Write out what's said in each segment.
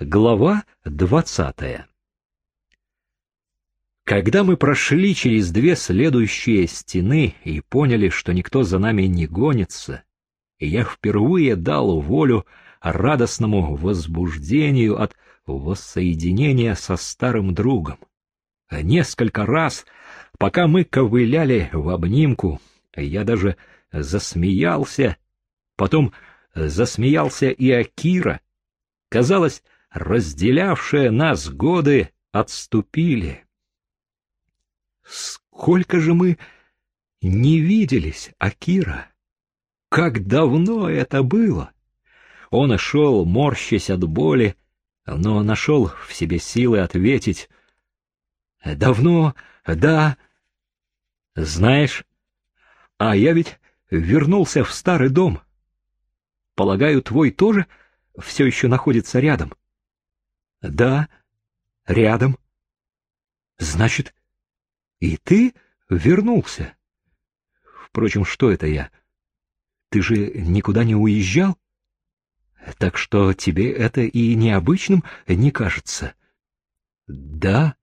Глава двадцатая Когда мы прошли через две следующие стены и поняли, что никто за нами не гонится, я впервые дал волю радостному возбуждению от воссоединения со старым другом. Несколько раз, пока мы ковыляли в обнимку, я даже засмеялся, потом засмеялся и Акира. Казалось, разделявшие нас годы отступили. Сколько же мы не виделись, Акира! Как давно это было! Он шел, морщась от боли, но нашел в себе силы ответить. «Давно, да. Знаешь, а я ведь вернулся в старый дом. Полагаю, твой тоже все еще находится рядом?» Да, рядом. Значит, и ты вернулся. Впрочем, что это я? Ты же никуда не уезжал? Так что тебе это и необычным не кажется. Да,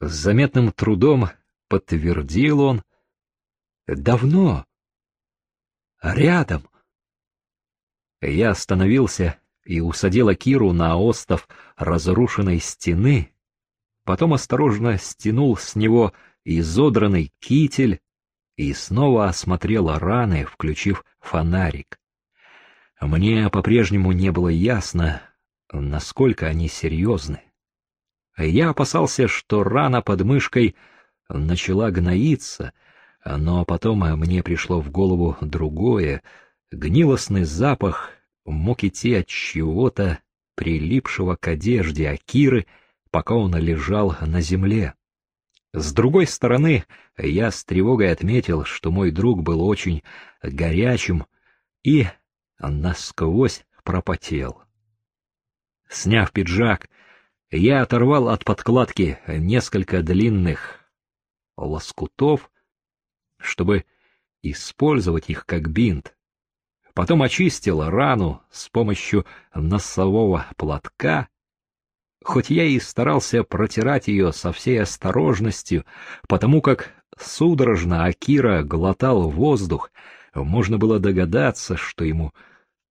с заметным трудом подтвердил он. Давно. Рядом. Я остановился и усадила Киру на остов разрушенной стены, потом осторожно стянул с него изодранный китель и снова осмотрела раны, включив фонарик. Мне по-прежнему не было ясно, насколько они серьезны. Я опасался, что рана под мышкой начала гноиться, но потом мне пришло в голову другое, гнилостный запах мог идти от чего-то, прилипшего к одежде Акиры, пока он лежал на земле. С другой стороны, я с тревогой отметил, что мой друг был очень горячим и насквозь пропотел. Сняв пиджак, я оторвал от подкладки несколько длинных лоскутов, чтобы использовать их как бинт потом очистил рану с помощью носового платка. Хоть я и старался протирать ее со всей осторожностью, потому как судорожно Акира глотал воздух, можно было догадаться, что ему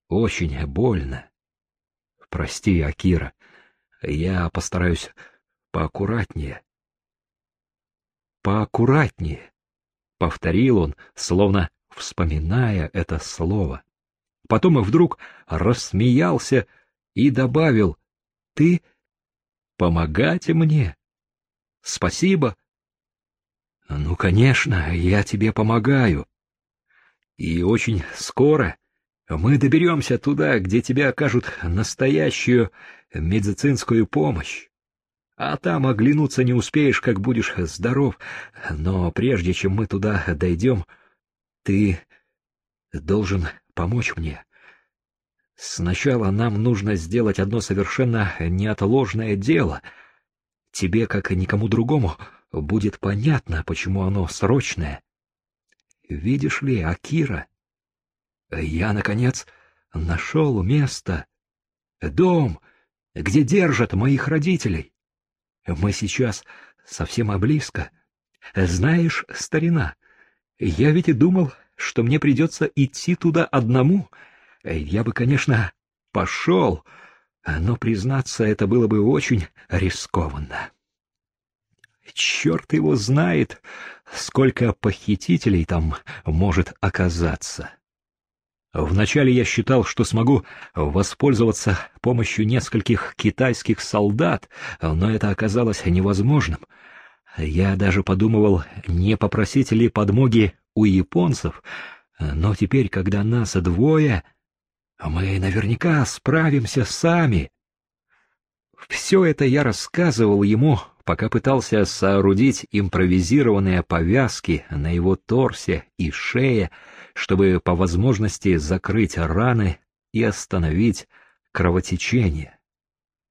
очень больно. Прости, Акира, я постараюсь поаккуратнее. Поаккуратнее, — повторил он, словно вспоминая это слово. Потом и вдруг рассмеялся и добавил, «Ты помогать мне? Спасибо». «Ну, конечно, я тебе помогаю. И очень скоро мы доберемся туда, где тебе окажут настоящую медицинскую помощь. А там оглянуться не успеешь, как будешь здоров. Но прежде чем мы туда дойдем, ты должен помочь мне. Сначала нам нужно сделать одно совершенно неотложное дело. Тебе, как и никому другому, будет понятно, почему оно срочное. Видишь ли, Акира, я, наконец, нашел место, дом, где держат моих родителей. Мы сейчас совсем близко. Знаешь, старина, я ведь и думал, что мне придется идти туда одному. Я бы, конечно, пошел, но, признаться, это было бы очень рискованно. Черт его знает, сколько похитителей там может оказаться. Вначале я считал, что смогу воспользоваться помощью нескольких китайских солдат, но это оказалось невозможным. Я даже подумывал, не попросить ли подмоги у японцев, но теперь, когда нас двое, мы наверняка справимся сами. Все это я рассказывал ему, пока пытался соорудить импровизированные повязки на его торсе и шее, чтобы по возможности закрыть раны и остановить кровотечение.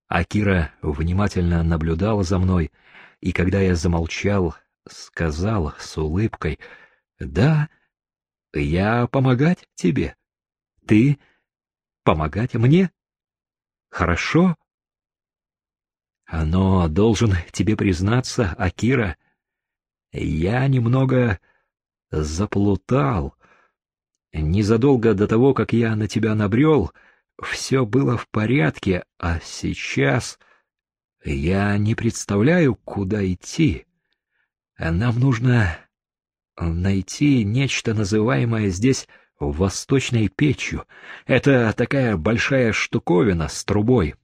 Акира внимательно наблюдал за мной, и когда я замолчал, сказал с улыбкой — да, я помогать тебе. Ты помогать мне? Хорошо? Но должен тебе признаться, Акира, я немного заплутал. Незадолго до того, как я на тебя набрел, все было в порядке, а сейчас я не представляю, куда идти. Нам нужно найти нечто, называемое здесь восточной печью. Это такая большая штуковина с трубой.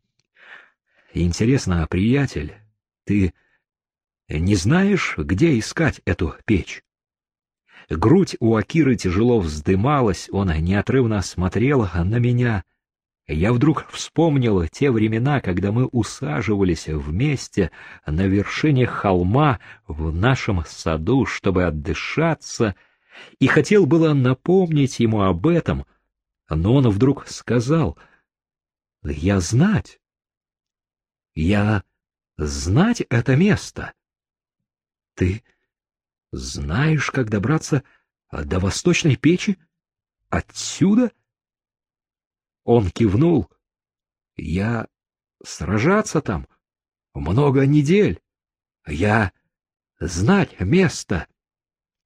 Интересно, приятель, ты не знаешь, где искать эту печь? Грудь у Акиры тяжело вздымалась, он неотрывно смотрел на меня. Я вдруг вспомнил те времена, когда мы усаживались вместе на вершине холма в нашем саду, чтобы отдышаться, и хотел было напомнить ему об этом, но он вдруг сказал, «Я знать, я знать это место. Ты знаешь, как добраться до восточной печи? Отсюда? Он кивнул. Я сражаться там много недель. Я знать место.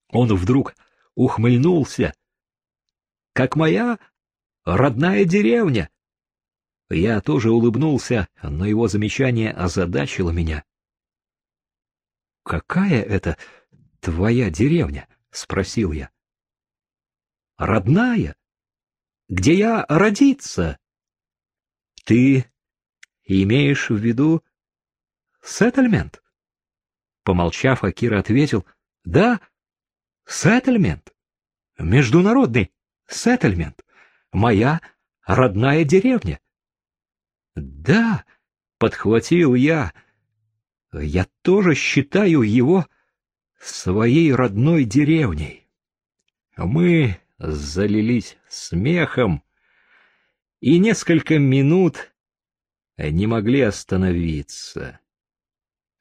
Он вдруг ухмыльнулся. Как моя родная деревня. Я тоже улыбнулся, но его замечание озадачило меня. «Какая это твоя деревня?» — спросил я. «Родная? Где я родиться?» «Ты имеешь в виду сеттельмент?» Помолчав, Акира ответил, «Да, сеттельмент, международный сеттельмент, моя родная деревня». Да, подхватил я. Я тоже считаю его своей родной деревней. Мы залились смехом и несколько минут не могли остановиться.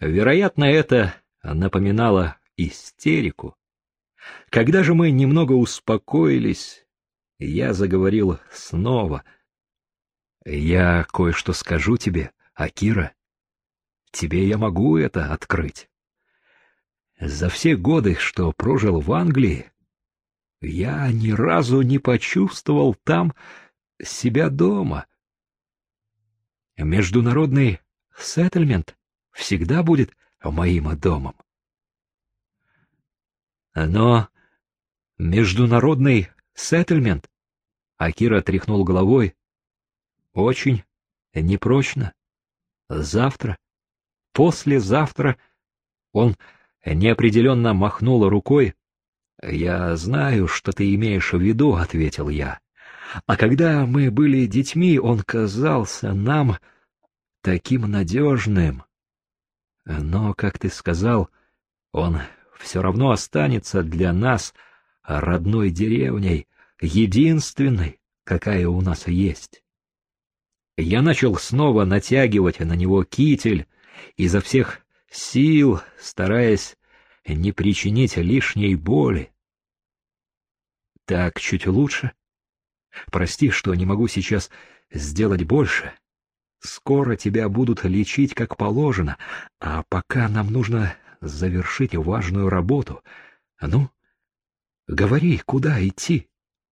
Вероятно, это напоминало истерику. Когда же мы немного успокоились, я заговорил снова — я кое-что скажу тебе, Акира. Тебе я могу это открыть. За все годы, что прожил в Англии, я ни разу не почувствовал там себя дома. Международный сеттельмент всегда будет моим домом. Но международный сеттельмент, Акира тряхнул головой, очень непрочно. Завтра, послезавтра он неопределенно махнул рукой. «Я знаю, что ты имеешь в виду», — ответил я. «А когда мы были детьми, он казался нам таким надежным. Но, как ты сказал, он все равно останется для нас родной деревней, единственной, какая у нас есть. Я начал снова натягивать на него китель, изо всех сил стараясь не причинить лишней боли. Так чуть лучше. Прости, что не могу сейчас сделать больше. Скоро тебя будут лечить как положено, а пока нам нужно завершить важную работу. Ну, говори, куда идти?